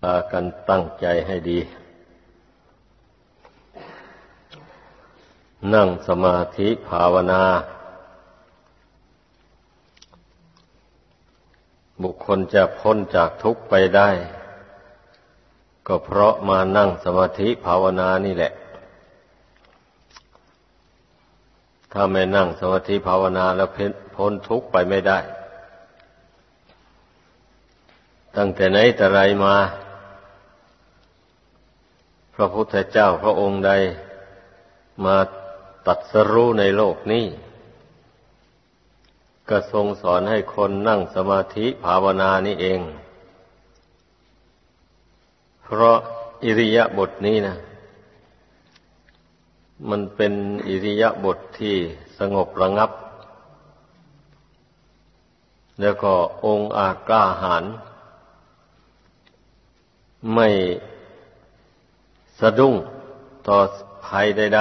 พากันตั้งใจให้ดี นั่งสมาธิภาวนา บุคคลจะพ้นจากทุกข์ไปได้ ก็เพราะมานั่งสมาธิภาวนานี่แหละ ถ้าไม่นั่งสมาธิภาวนาแล้วพ้นทุกข์ไปไม่ได้ ตั้งแต่ไหนแต่ไรมา ระพุทธเจ้าพระองค์ใด มาตัดสรู้ในโลกนี้ ก็ทรงสอนให้คนนั่งสมาธิภาวนานี่เอง เพราะอิริยาบถนี้นะมันเป็นอิริยาบถทที่สงบระงับ แล้วก็องค์อากล้าหาร ไม่ สะดุ้งต่อภัยใด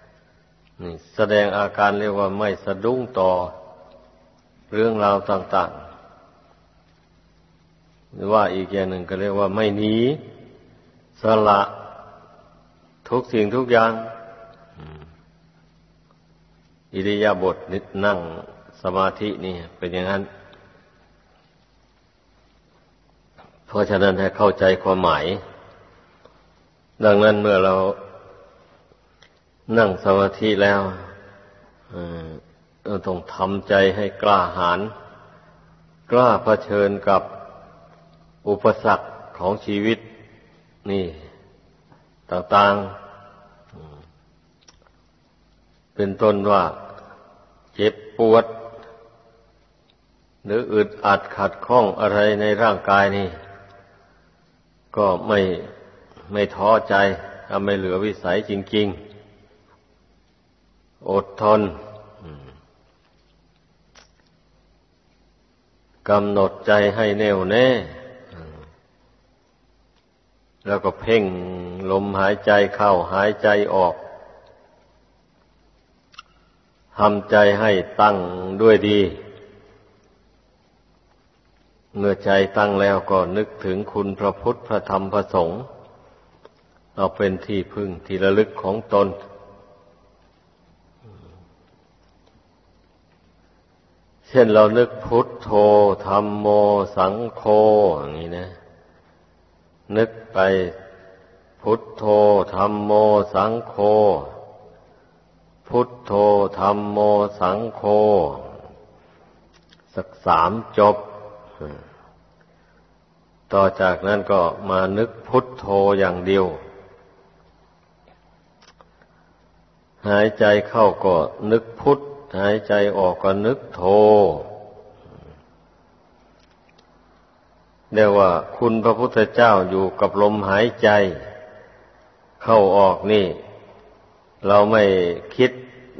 ๆนี่แสดงอาการเรียกว่าไม่สะดุ้งต่อเรื่องราวต่างๆ หรือว่าอีกอย่างหนึ่งก็เรียกว่าไม่หนีสละทุกสิ่งทุกอย่าง อิริยาบถนิดนั่งสมาธินี่เป็นอย่างนั้น เพราะฉะนั้นให้เข้าใจความหมาย ดังนั้นเมื่อเรานั่งสมาธิแล้วเราต้องทำใจให้กล้าหาญกล้าเผชิญกับอุปสรรคของชีวิต นี่ ต่างๆ เป็นต้นว่าเจ็บปวด หรืออึดอัดขัดข้องอะไรในร่างกายนี่ ก็ไม่ ไม่ท้อใจถ้าไม่เหลือวิสัยจริง ๆ อดทนกำหนดใจให้แน่วแน่ แล้วก็เพ่งลมหายใจเข้าหายใจออกทำใจให้ตั้งด้วยดี เมื่อใจตั้งแล้วก็นึกถึงคุณพระพุทธพระธรรมพระสงฆ์ เอาเป็นที่พึ่งที่ระลึกของตน เช่นเรานึกพุทโธธรรมโม สังโฆอย่างนี้นะ นึกไปพุทโธธรรมโม สังโฆพุทโธธรรมโม สังโฆสักสามจบ ต่อจากนั้นก็มานึกพุทโธอย่างเดียว หายใจเข้าก็นึกพุทธหายใจออกก็นึกโทเรียกว่าคุณพระพุทธเจ้าอยู่กับลมหายใจ เข้าออกนี่ เราไม่คิด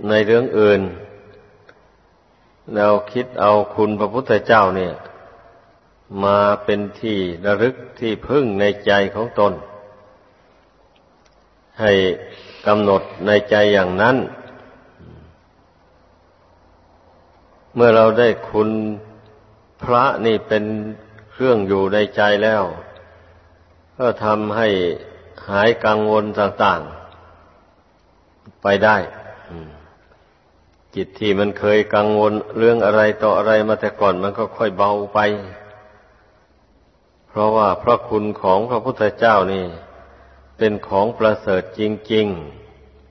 ในเรื่องอื่น เราคิดเอาคุณพระพุทธเจ้าเนี่ย มาเป็นที่ระลึกที่พึ่งในใจของตน ให้ กำหนดในใจอย่างนั้น เมื่อเราได้คุณพระนี่เป็นเครื่องอยู่ในใจแล้ว ก็ทำให้หายกังวลต่างๆ ไปได้จิตที่มันเคยกังวลเรื่องอะไรต่ออะไรมาแต่ก่อนมันก็ค่อยเบาไป เพราะว่าพระคุณของพระพุทธเจ้านี่ เป็นของประเสริฐจริง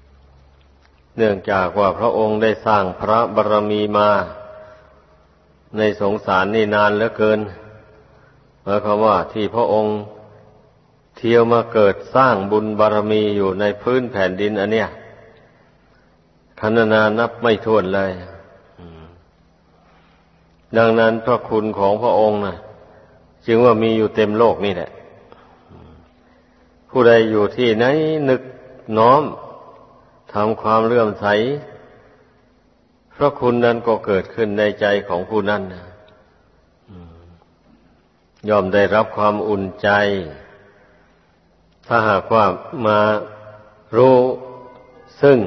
ๆ เนื่องจากว่าพระองค์ได้สร้างพระบารมีมา ในสงสารนี่นานเหลือเกินหมายความว่าที่พระองค์เที่ยวมาเกิดสร้างบุญบารมีอยู่ในพื้นแผ่นดินอันเนี้ยคณนานับไม่ถ้วนเลย ดังนั้นพระคุณของพระองค์นะจึงว่ามีอยู่เต็มโลกนี่แหละ ผู้ใดอยู่ที่ไหนนึกน้อมทำความเลื่อมใส พระคุณนั้นก็เกิดขึ้นในใจของผู้นั้นยอมได้รับความอุ่นใจ ถ้าหากว่ามารู้ซึ่ง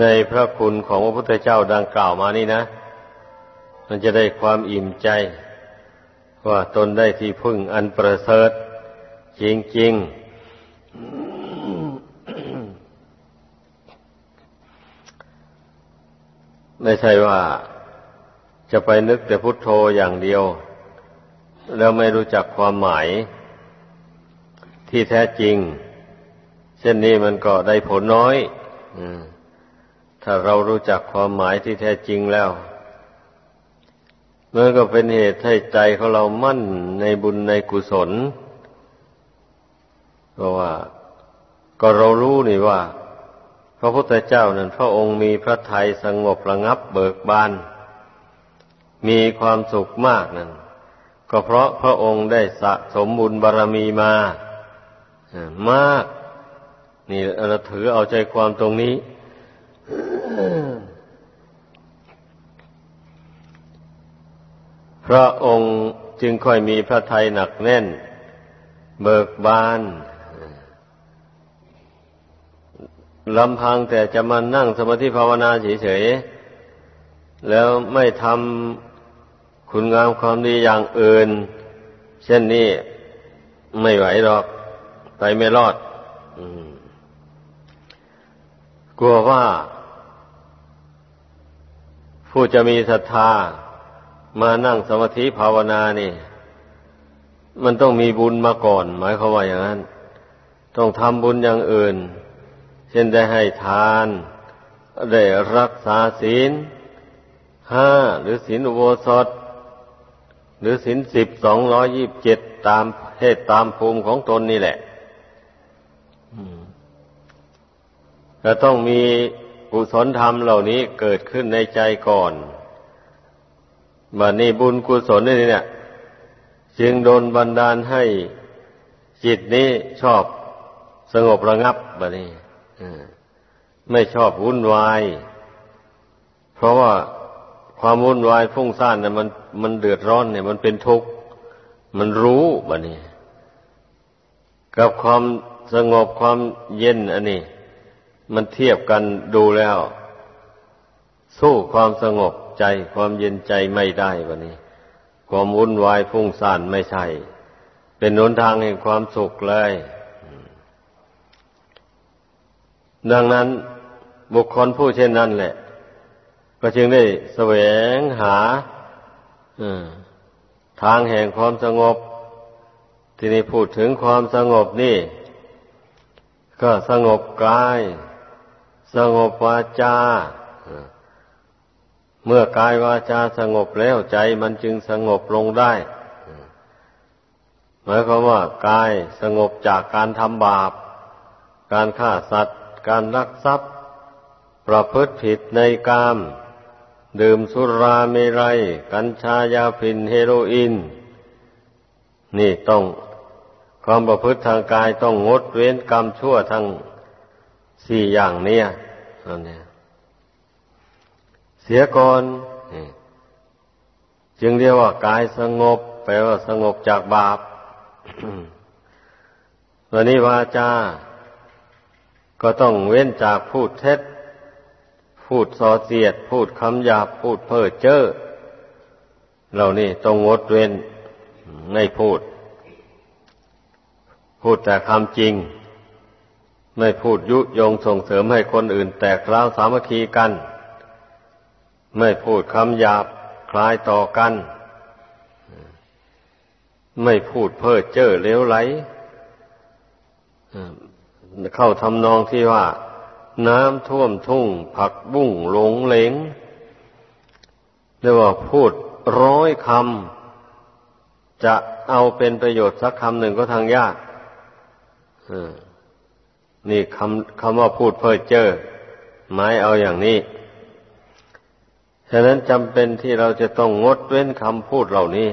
ในพระคุณของพระพุทธเจ้าดังกล่าวมานี่นะ มันจะได้ความอิ่มใจ ว่าตนได้ที่พึ่งอันประเสริฐ จริงๆ ไม่ใช่ว่าจะไปนึกแต่พุทโธอย่างเดียว แล้วไม่รู้จักความหมายที่แท้จริง เช่นนี้มันก็ได้ผลน้อยถ้าเรารู้จักความหมายที่แท้จริงแล้วมันก็เป็นเหตุให้ใจของเรามั่นในบุญในกุศล เพราะว่า ก็เรารู้นี่ว่า พระพุทธเจ้านั้น พระองค์มีพระทัยสงบระงับเบิกบานมีความสุขมากนั่นก็เพราะพระองค์ได้สะสมบุญบารรมีมามาก นี่เราถือเอาใจความตรงนี้พระองค์จึงค่อยมีพระทัยหนักแน่น เบิกบาน ลำพังแต่จะมานั่งสมาธิภาวนาเฉยๆ แล้วไม่ทำคุณงามความดีอย่างอื่น เช่นนี้ไม่ไหวหรอก ไปไม่รอดกลัวว่า ผู้จะมีศรัทธามานั่งสมาธิภาวนานี่ มันต้องมีบุญมาก่อน หมายความว่าอย่างนั้น ต้องทำบุญอย่างอื่น ช่นได้ให้ทาน ได้รักษาศีลห้าหรือศีลอุโบสถ หรือศีลสิบสองร้อยิบเจ็ดตามเหตุตามภูมิของตนนี่แหละจะต้องมีกุศลธรรมเหล่านี้เกิดขึ้นในใจก่อนบัดนี้บุญกุศลนี่เนี่ย จึงโดนบันดาลให้จิตนี้ชอบสงบระงับบัดนี้ ไม่ชอบวุ่นวาย เพราะว่าความวุ่นวายฟุ้งซ่านเนี่ยมันมันเดือดร้อนเนี่ย มันเป็นทุกข์มันรู้บัดนี้ กับความสงบความเย็นอันนี้ มันเทียบกันดูแล้ว สู้ความสงบใจความเย็นใจไม่ได้วะนี้ ความวุ่นวายฟุ้งซ่านไม่ใช่ เป็นหนทางแห่งความสุขเลย ดังนั้นบุคคลผู้เช่นนั้นแหละ ก็จึงได้แสวงหาทางแห่งความสงบ ที่นี่พูดถึงความสงบนี่ ก็สงบกาย สงบวาจา เมื่อกายวาจาสงบแล้วใจมันจึงสงบลงได้ หมายความว่ากายสงบจากการทำบาป การฆ่าสัตว์ การลักทรัพย์ ประพฤติผิดในกาม ดื่มสุราเมรัย กัญชายาพินเฮโรอีนนี่ต้องความประพฤติทางกายต้องงดเว้นกรรมชั่วทั้งสี่อย่างเนี้ยนั่นเนี่ยเสียก่อนจึงเรียกว่ากายสงบแปลว่าสงบจากบาปวันนี้วาจา ก็ต้องเว้นจากพูดเท็จ พูดส่อเสียด พูดคำหยาบพูดเพ้อเจ้อเหล่านี้ต้องงดเว้นไม่พูด พูดแต่คำจริง ไม่พูดยุยงส่งเสริมให้คนอื่น แตกร้าวสามัคคีกัน ไม่พูดคำหยาบคลายต่อกัน ไม่พูดเพ้อเจ้อเลวไหล เข้าทำนองที่ว่า น้ำท่วมทุ่ง ผักบุ้งหลงเหลงเรียกว่าพูดร้อยคำจะเอาเป็นประโยชน์สักคำหนึ่งก็ทางยากนี่คำคำว่าพูดเพ้อเจ้อหมายเอาอย่างนี้ ฉะนั้นจำเป็นที่เราจะต้องงดเว้นคำพูดเหล่านี้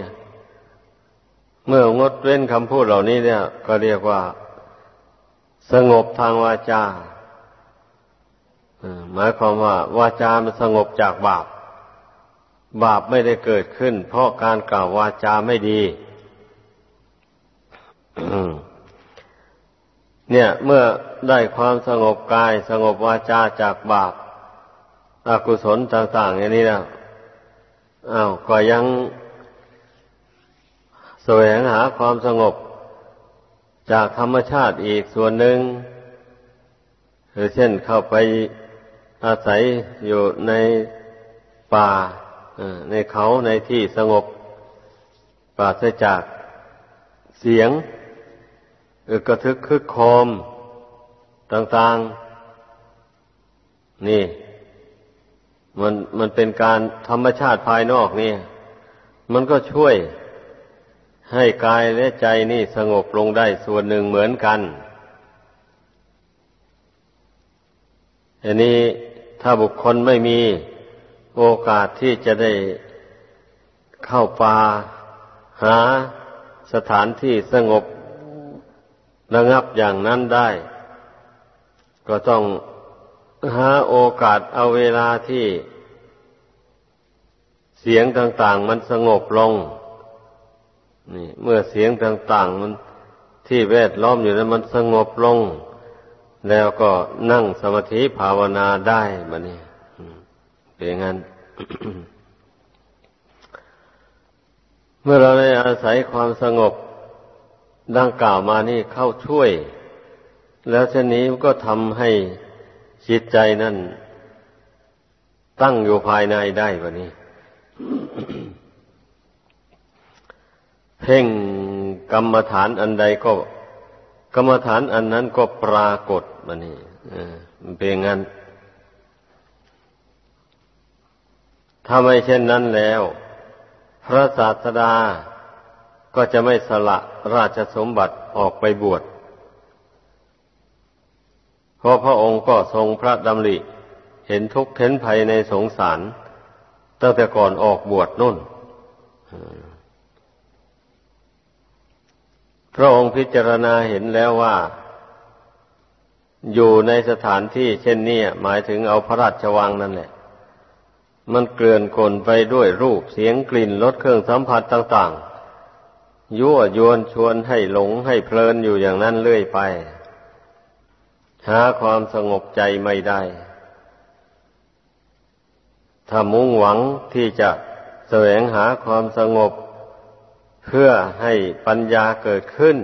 เมื่องดเว้นคำพูดเหล่านี้เนี่ย ก็เรียกว่า สงบทางวาจาหมายความว่าวาจามันสงบจากบาป บาปไม่ได้เกิดขึ้น เพราะการกล่าววาจาไม่ดีเนี่ย เมื่อได้ความสงบกาย สงบวาจาจากบาปอกุศลต่างๆอย่างนี้นะอ้าวก็ยังแสวงหาความสงบ จากธรรมชาติอีกส่วนหนึ่งหรือเช่นเข้าไปอาศัยอยู่ในป่าในเขาในที่สงบปราศจากเสียงอึกระทึกคึกโคมต่างๆ นี่ มันมันเป็นการธรรมชาติภายนอกนี่ มันก็ช่วย ให้กายและใจนี่สงบลงได้ส่วนหนึ่งเหมือนกัน อันนี้ถ้าบุคคลไม่มีโอกาสที่จะได้เข้าป่าหาสถานที่สงบระงับอย่างนั้นได้ ก็ต้องหาโอกาสเอาเวลาที่เสียงต่าง ๆ มันสงบลง นี่ เมื่อเสียงต่าง ๆ มันที่แวดล้อมอยู่นั้นมันสงบลง แล้วก็นั่งสมาธิภาวนาได้บัดนี้เป็นงั้นเมื่อเราได้อาศัยความสงบดังกล่าวมานี่เข้าช่วย แล้วเช่นนี้ก็ทำให้จิตใจนั่นตั้งอยู่ภายในได้บัดนี้ เพ่งกรรมฐานอันใดก็ กรรมฐานอันนั้นก็ปรากฏมานี่มันเป็นงั้น ถ้าไม่เช่นนั้นแล้ว พระศาสดาก็จะไม่สละราชสมบัติออกไปบวชเพราะพระองค์ก็ทรงพระดำริเห็นทุกข์เห็นภัยในสงสาร ตั้งแต่ก่อนออกบวชนุ่น พระองค์พิจารณาเห็นแล้วว่า อยู่ในสถานที่เช่นนี้หมายถึงเอาพระราชวังนั่นแหละ มันเกลื่อนกลนไปด้วยรูปเสียงกลิ่นรสเครื่องสัมผัสต่างๆ ยั่วยวนชวนให้หลงให้เพลินอยู่อย่างนั้นเรื่อยไป หาความสงบใจไม่ได้ ถ้ามุ่งหวังที่จะแสวงหาความสงบ เพื่อให้ปัญญาเกิดขึ้น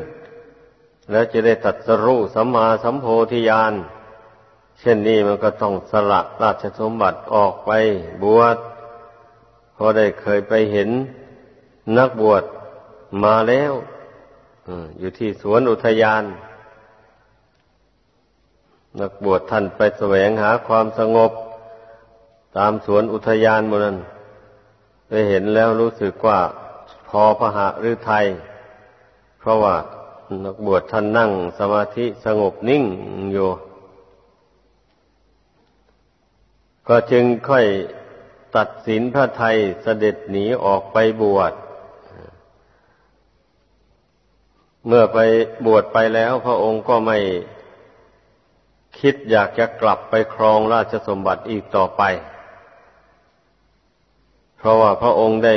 แล้วจะได้ตัดสรู้สัมมาสัมโพธิญาณเช่นนี้มันก็ต้องสละราชสมบัติออกไปบวชพอได้เคยไปเห็นนักบวชมาแล้วอยู่ที่สวนอุทยาน นักบวชท่านไปแสวงหาความสงบ ตามสวนอุทยานมนั้นไปเห็นแล้วรู้สึกว่า พอพระหฤทัยเพราะว่านักบวชท่านนั่งสมาธิสงบนิ่งอยู่ก็จึงค่อยตัดสินพระไทยเสด็จหนีออกไปบวช เมื่อไปบวชไปแล้วพระองค์ก็ไม่คิดอยากจะกลับไปครองราชสมบัติอีกต่อไป เพราะว่าพระองค์ได้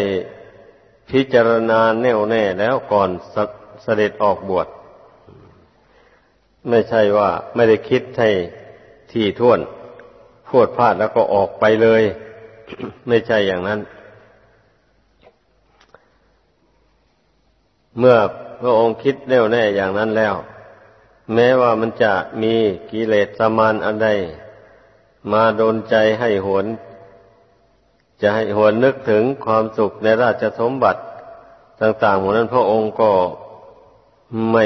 พิจารณาแน่วแน่แล้วก่อนสเสด็จออกบวชไม่ใช่ว่าไม่ได้คิดให้ที่ท่วนพูดพลาดแล้วก็ออกไปเลย ไม่ใช่อย่างนั้น เมื่อพระองค์คิดแน่วแน่อย่างนั้นแล้ว แม้ว่ามันจะมีกิเลสสมานอันใดมาโดนใจให้หวน จะให้หวนนึกถึงความสุขในราชสมบัติต่างๆหมดนั้นพระองค์ก็ไม่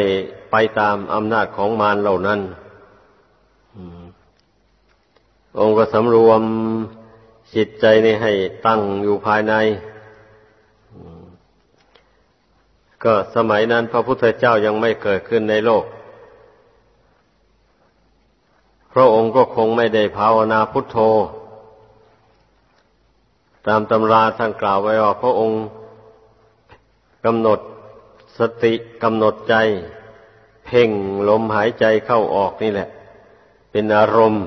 ไปตามอำนาจของมารเหล่านั้นองค์ก็สำรวมจิตใจนี่ให้ตั้งอยู่ภายใน ก็สมัยนั้นพระพุทธเจ้ายังไม่เกิดขึ้นในโลก พระองค์ก็คงไม่ได้ภาวนาพุทโธ ตามตำราท่านกล่าวไว้ว่าพระองค์กำหนดสติกำหนดใจ เพ่งลมหายใจเข้าออกนี่แหละ เป็นอารมณ์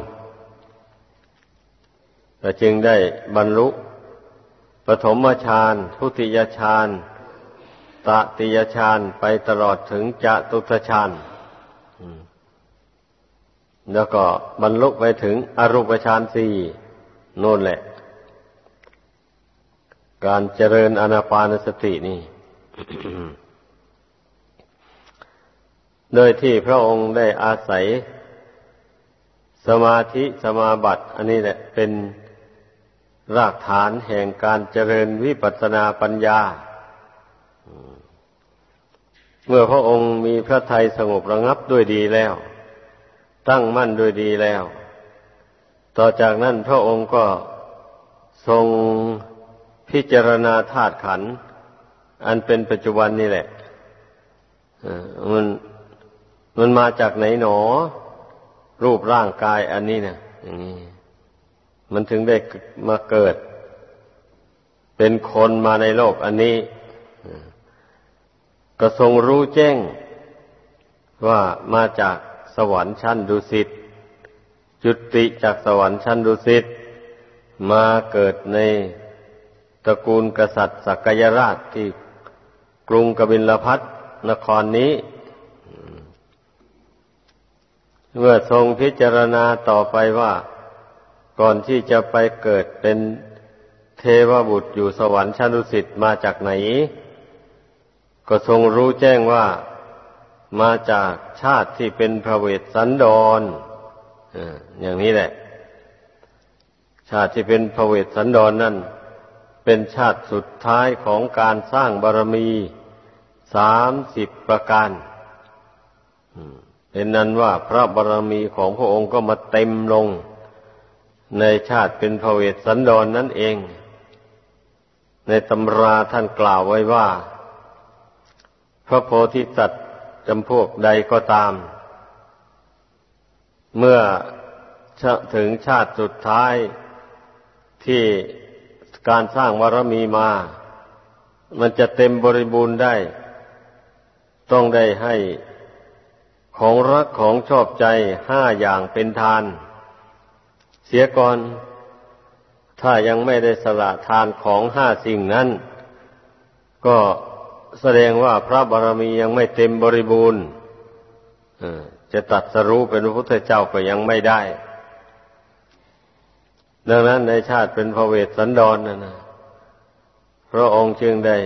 แต่จึงได้บรรลุปฐมฌานทุติยฌานตติยฌานไปตลอดถึงจตุตฌานแล้วก็บรรลุไปถึงอรูปฌานสี่โน่นแหละ การเจริญอนาปานสตินี่ โดยที่พระองค์ได้อาศัย สมาธิสมาบัติ อันนี้แหละเป็นรากฐานแห่งการเจริญวิปัสสนาปัญญา เมื่อพระองค์มีพระทัยสงบระงับด้วยดีแล้ว ตั้งมั่นด้วยดีแล้ว ต่อจากนั้นพระองค์ก็ทรง พิจารณาธาตุขันธ์อันเป็นปัจจุบันนี่แหละมันมันมาจากไหนหนอ รูปร่างกายอันนี้เนี่ยอย่างนี้มันถึงได้มาเกิด เป็นคนมาในโลกอันนี้ก็ทรงรู้แจ้ง ว่ามาจากสวรรค์ชั้นดุสิตจุติจากสวรรค์ชั้นดุสิตมาเกิดใน ตระกูลกษัตริย์สักยราชที่กรุงกบิลพัทนครนี้ เมื่อทรงพิจารณาต่อไปว่า ก่อนที่จะไปเกิดเป็นเทวบุตรอยู่สวรรค์ชั้นดุสิตมาจากไหน ก็ทรงรู้แจ้งว่ามาจากชาติที่เป็นพระเวสสันดรอย่างนี้แหละ ชาติที่เป็นพระเวสสันดรนนั่น เป็นชาติสุดท้ายของการสร้างบารมีสามสิบประการเป็นนั้นว่าพระบารมีของพระองค์ก็มาเต็มลง ในชาติเป็นพระเวสสันดรนนั่นเอง ในตำราท่านกล่าวไว้ว่า พระโพธิสัตว์จำพวกใดก็ตาม เมื่อถึงชาติสุดท้ายที่ การสร้างวารมีมา มันจะเต็มบริบูรณ์ได้ ต้องได้ให้ของรักของชอบใจห้าอย่างเป็นทาน เสียก่อน ถ้ายังไม่ได้สละทานของห้าสิ่งนั้น ก็แสดงว่าพระบารมียังไม่เต็มบริบูรณ์จะตัดสรู้เป็นพระพุทธเจ้าก็ยังไม่ได้ ดังนั้นในชาติเป็นพระเวสสันดรนนะนะพระองค์จึงได้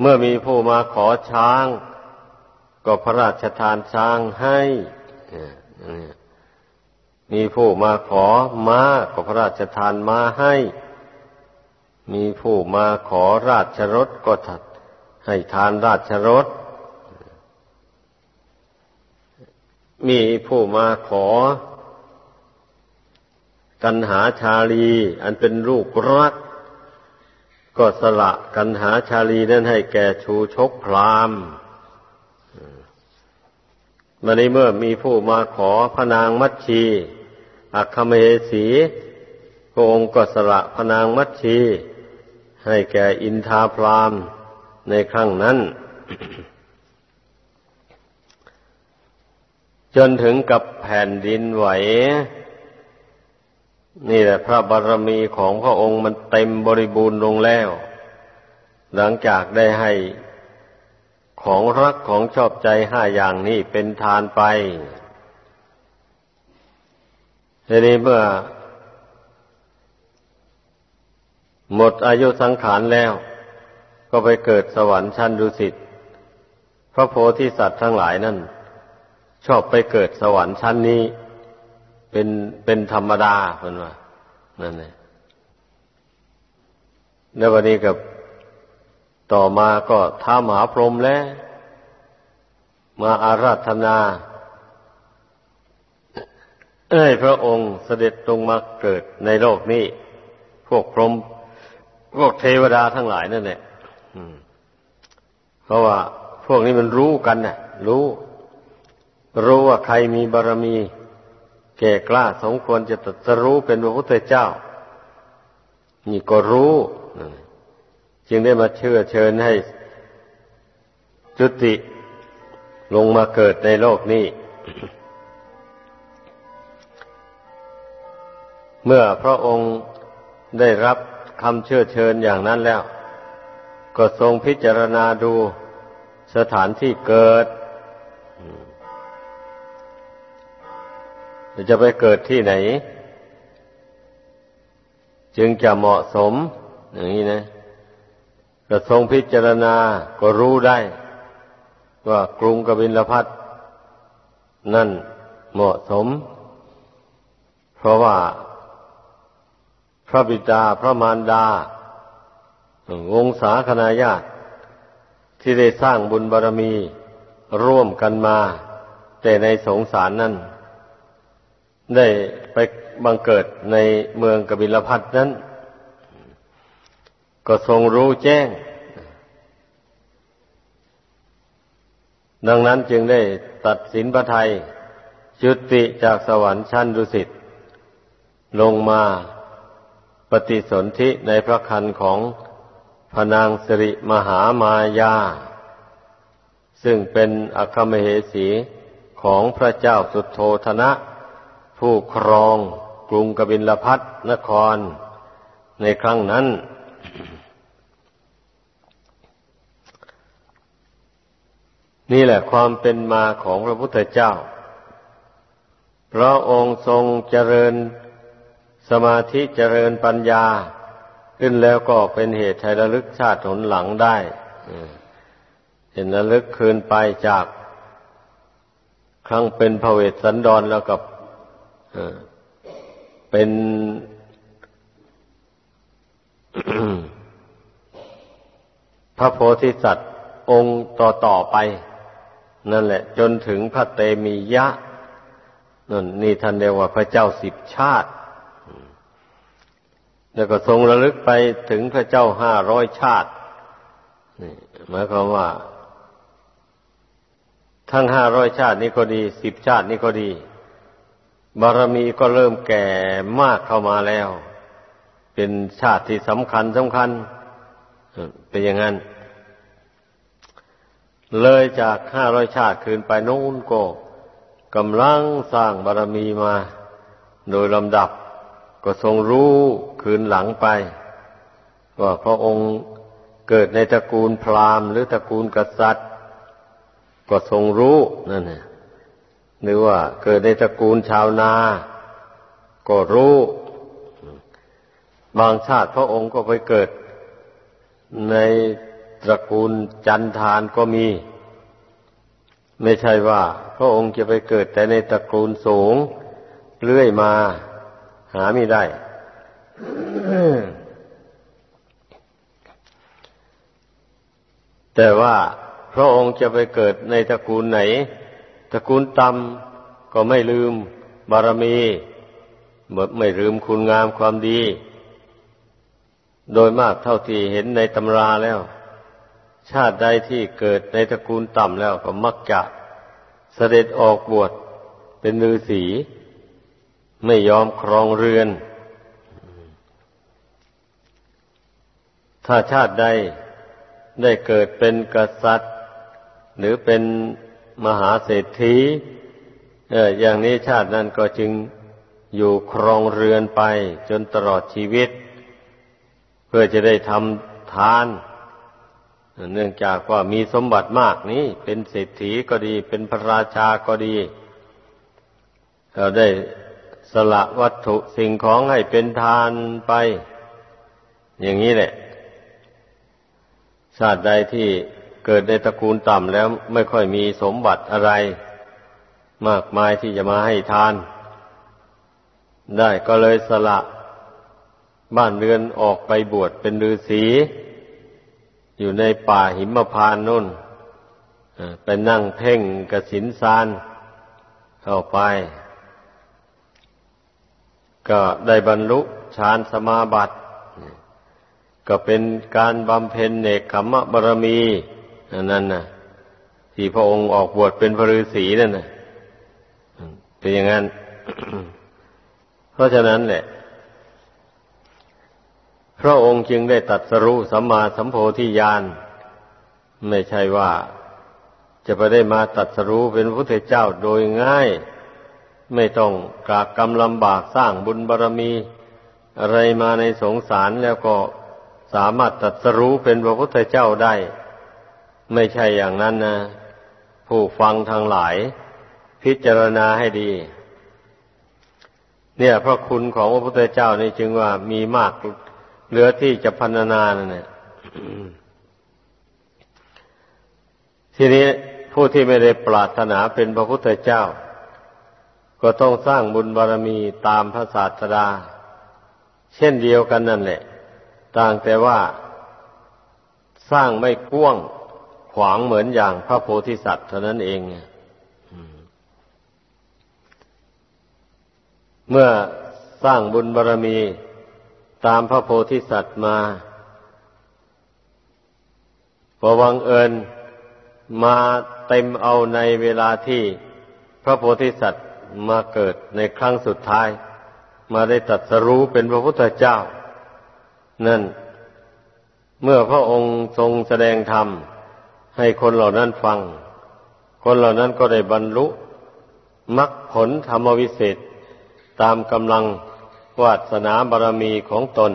เมื่อมีผู้มาขอช้าง ก็พระราชทานช้างให้มีผู้มาขอม้าก็พระราชทานม้าให้ มีผู้มาขอราชรถก็ถัดให้ทานราชรถ มีผู้มาขอ กันหาชาลี อันเป็นลูกรัก ก็สละกันหาชาลีนั้นให้แก่ชูชกพรามวันนี้เมื่อมีผู้มาขอพระนางมัชชี อัคคเมสีพระองค์ก็สละพนางมัชชี ให้แก่อินทาพรามในครั้งนั้น จนถึงกับแผ่นดินไหว นี่แหละพระบารมีของพระองค์มันเต็มบริบูรณ์ลงแล้ว หลังจากได้ให้ของรักของชอบใจห้าอย่างนี้เป็นทานไปทีนี้เมื่อ หมดอายุสังขารแล้ว ก็ไปเกิดสวรรค์ชั้นดุสิตพระโพธิสัตว์ทั้งหลายนั่น ชอบไปเกิดสวรรค์ชั้นนี้ เป็นเป็นธรรมดาเพื่อนว่านั่นเองแล้ววันนี้กับต่อมาก็ท้ามหาพรหมแล้ว มาอาราธนาให้พระองค์เสด็จลงมาเกิดในโลกนี้ พวกพรหมพวกเทวดาทั้งหลายนั่นแหละเพราะว่าพวกนี้มันรู้กันนะรู้ รู้ว่าใครมีบารมี แก่กล้าสมควรจะตรัสรู้เป็นพระพุทธเจ้า นี่ก็รู้ จึงได้มาเชื่อเชิญให้จุติลงมาเกิดในโลกนี้ เมื่อพระองค์ได้รับคำเชื่อเชิญอย่างนั้นแล้ว ก็ทรงพิจารณาดูสถานที่เกิด จะไปเกิดที่ไหน จึงจะเหมาะสม อย่างนี้นะก็ทรงพิจารณาก็รู้ได้ ว่ากรุงกบิลพัทนั่นเหมาะสม เพราะว่า พระบิดาพระมารดาวงศาคณาญาติที่ได้สร้างบุญบารรมีร่วมกันมา แต่ในสงสารนั้น ได้ไปบังเกิดในเมืองกบิลพัทนั้น ก็ทรงรู้แจ้ง ดังนั้นจึงได้ตัดสินพระไทยจุติจากสวรรค์ชั้นดุสิตลงมาปฏิสนธิในพระคันของพนางสิริมหามายา ซึ่งเป็นอัคคมเหสีของพระเจ้าสุโธธนะ ผู้ครองกรุงกบิลพัทนคร ในครั้งนั้น นี่แหละความเป็นมาของพระพุทธเจ้า พระองค์ทรงเจริญสมาธิเจริญปัญญา ขึ้นแล้วก็เป็นเหตุให้ระลึกชาติหนหลังได้เห็นระลึกคืนไปจาก ครั้งเป็นพระเวสสันดรแล้วกับ เป็นพระโพธิสัตว์องค์ต่อต่อไป นั่นแหละ จนถึงพระเตมียะนั่นนี่ท่านเรียกว่าพระเจ้าสิบชาติ แล้วก็ทรงระลึกไปถึงพระเจ้าห้าร้อยชาตินี่หมายความว่า ทั้งห้าร้อยชาตินี้ก็ดีสิบชาตินี้ก็ดี บารมีก็เริ่มแก่มากเข้ามาแล้ว เป็นชาติที่สำคัญสำคัญ เป็นอย่างนั้น เลยจากห้าร้อยชาติคืนไปโน้นก็กำลังสร้างบารมีมา โดยลำดับก็ทรงรู้คืนหลังไป ว่าพระองค์เกิดในตระกูลพราหมณ์ หรือตระกูลกษัตริย์ ก็ทรงรู้นั่นแหละ หรือว่าเกิดในตระกูลชาวนา ก็รู้ บางชาติพระองค์ก็ไปเกิด ในตระกูลจันทานก็มี ไม่ใช่ว่า พระองค์จะไปเกิดแต่ในตระกูลสูงเลื่อยมา หาไม่ได้แต่ว่าพระองค์จะไปเกิดในตระกูลไหน ระกูลต่ำก็ไม่ลืมบารมีไม่ลืมคุณงามความดี โดยมากเท่าที่เห็นในตำราแล้ว ชาติใดที่เกิดในตระกูลต่ำแล้วก็มักจะเสด็จออกบวชเป็นฤาษีไม่ยอมครองเรือน ถ้าชาติใดได้เกิดเป็นกษัตริย์ หรือเป็น มหาเศรษฐีอย่างนี้ชาตินั้นก็จึงอยู่ครองเรือนไปจนตลอดชีวิต เพื่อจะได้ทำทาน เนื่องจากว่ามีสมบัติมากนี้เป็นเศรษฐีก็ดี เป็นพระราชาก็ดีเราได้สละวัตถุสิ่งของให้เป็นทานไป อย่างนี้แหละชาติใดที่ เกิดในตระกูลต่ำแล้วไม่ค่อยมีสมบัติอะไร มากมายที่จะมาให้ทาน ได้ก็เลยสละบ้านเรือนออกไปบวชเป็นฤาษีอยู่ในป่าหิมพานนู่นไปนั่งเพ่งกระสินซานเข้าไป ก็ได้บรรลุฌานสมาบัติ ก็เป็นการบำเพ็ญเนกขมะบรมี นั่นนะที่พระองค์ออกบวชเป็นพระฤาษีนั่นนะเป็นอย่างนั้น เพราะฉะนั้นแหละ พระองค์จึงได้ตัดสรู้สัมมาสัมโพธิญาณไม่ใช่ว่าจะไปได้มาตัดสรู้เป็นพระพุทธเจ้าโดยง่าย ไม่ต้องกากกรรมลำบากสร้างบุญบารรมี อะไรมาในสงสารแล้วก็สามารถตัดสรู้เป็นพระพุทธเจ้าได้ ไม่ใช่อย่างนั้นนะ ผู้ฟังทางหลาย พิจารณาให้ดี เนี่ยพระคุณของพระพุทธเจ้านี่จึงว่ามีมากเหลือที่จะพันนานั่นแหละทีนี้ผู้ที่ไม่ได้ปรารถนาเป็นพระพุทธเจ้า ก็ต้องสร้างบุญบารมีตามพระศาสดา เช่นเดียวกันนั่นแหละ ต่างแต่ว่าสร้างไม่กว้าง ขวางเหมือนอย่างพระโพธิสัตว์เท่านั้นเองเมื่อสร้างบุญบารรมีตามพระโพธิสัตว์มาพอวังเอิญมาเต็มเอาในเวลาที่พระโพธิสัตว์มาเกิดในครั้งสุดท้าย มาได้ตัดสรู้เป็นพระพุทธเจ้า นั่น เมื่อพระองค์ทรงแสดงธรรม ให้คนเหล่านั้นฟัง คนเหล่านั้นก็ได้บรรลุมรรคผลธรรมวิเศษ ตามกำลังวาสนาบารมีของตน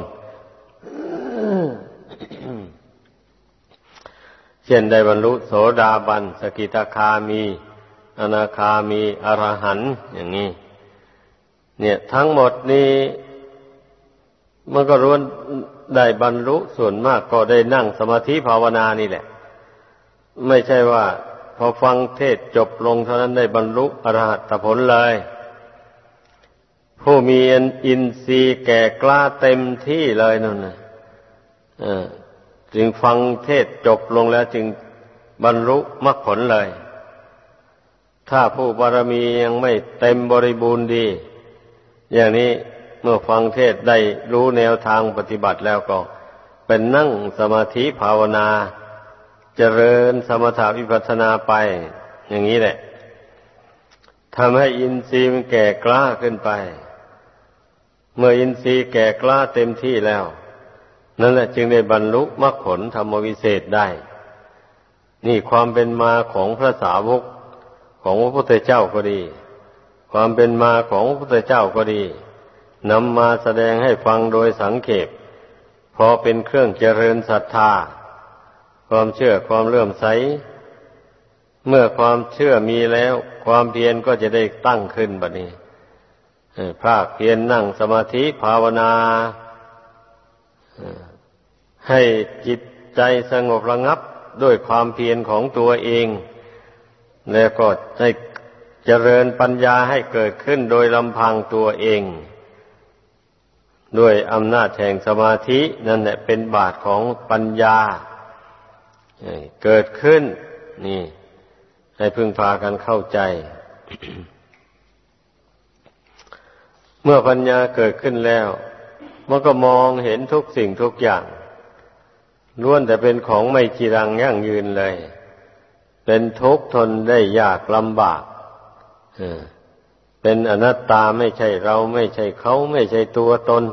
เช่นได้บรรลุโสดาบัน สกิทาคามี อนาคามี อรหันอย่างนี้ เนี่ยทั้งหมดนี้มันก็ร้วนได้บรรลุส่วนมากก็ได้นั่งสมาธิภาวนานี่แหละ ไม่ใช่ว่า พอฟังเทศจบลงเท่านั้นได้บรรลุอรหัตผลเลย ผู้มีอินทรีย์แก่กล้าเต็มที่เลยนั่นนะจึงฟังเทศจบลงแล้วจึงบรรลุมรรคผลเลย ถ้าผู้บารมียังไม่เต็มบริบูรณ์ดี อย่างนี้เมื่อฟังเทศได้รู้แนวทางปฏิบัติแล้วก็ เป็นนั่งสมาธิภาวนา เจริญสมถาวิปัสนาไป อย่างนี้แหละทำให้อินทรีย์มันแก่กล้าขึ้นไป เมื่ออินทรีย์แก่กล้าเต็มที่แล้ว นั่นแหละจึงได้บรรลุมรรคผลธรรมวิเศษได้ นี่ความเป็นมาของพระสาวกของพระพุทธเจ้าก็ดี ความเป็นมาของพระพุทธเจ้าก็ดีนำมาแสดงให้ฟังโดยสังเขปพอเป็นเครื่องเจริญศรัทธา ความเชื่อความเลื่อมใส เมื่อความเชื่อมีแล้ว ความเพียรก็จะได้ตั้งขึ้นบัดนี้ภาคเพียรนนั่งสมาธิภาวนาให้จิตใจสงบระงับด้วยความเพียรของตัวเอง แล้วก็ให้เจริญปัญญาให้เกิดขึ้นโดยลำพังตัวเอง ด้วยอำนาจแห่งสมาธินั่นแหละเป็นบาทของปัญญา เกิดขึ้น นี่ ให้พึงพากันเข้าใจ เมื่อปัญญาเกิดขึ้นแล้วมันก็มองเห็นทุกสิ่งทุกอย่างล้วนแต่เป็นของไม่จีรังยั่งยืนเลย เป็นทุกข์ทนได้ยากลำบากเป็นอนัตตาไม่ใช่เราไม่ใช่เขาไม่ใช่ตัวตน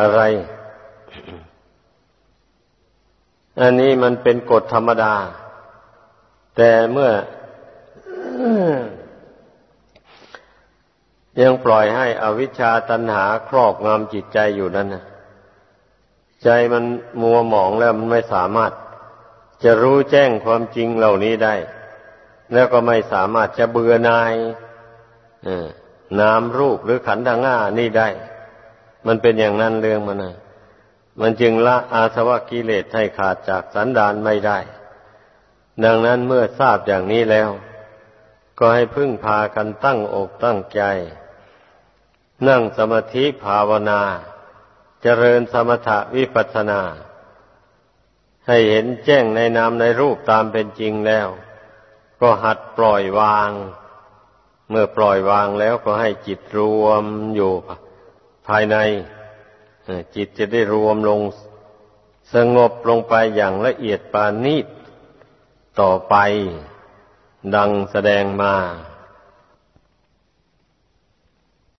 อะไร อันนี้มันเป็นกฎธรรมดา แต่เมื่อยังปล่อยให้อวิชชาตันหาครอบงำจิตใจอยู่นั้นนะใจมันมัวหมองแล้วมันไม่สามารถ จะรู้แจ้งความจริงเหล่านี้ได้ แล้วก็ไม่สามารถจะเบื่อนายนามรูปหรือขันธ์ทางห้านี่ได้ มันเป็นอย่างนั้นเรื่องมันนะ มันจึงละอาสวะกิเลสให้ขาดจากสันดานไม่ได้ ดังนั้นเมื่อทราบอย่างนี้แล้ว ก็ให้พึ่งพากันตั้งอกตั้งใจ นั่งสมาธิภาวนาเจริญสมถะวิปัสสนา ให้เห็นแจ้งในนามในรูปตามเป็นจริงแล้ว ก็หัดปล่อยวาง เมื่อปล่อยวางแล้วก็ให้จิตรวมอยู่ภายใน จิตจะได้รวมลงสงบลงไปอย่างละเอียดปานีตต่อไป ดังแสดงมา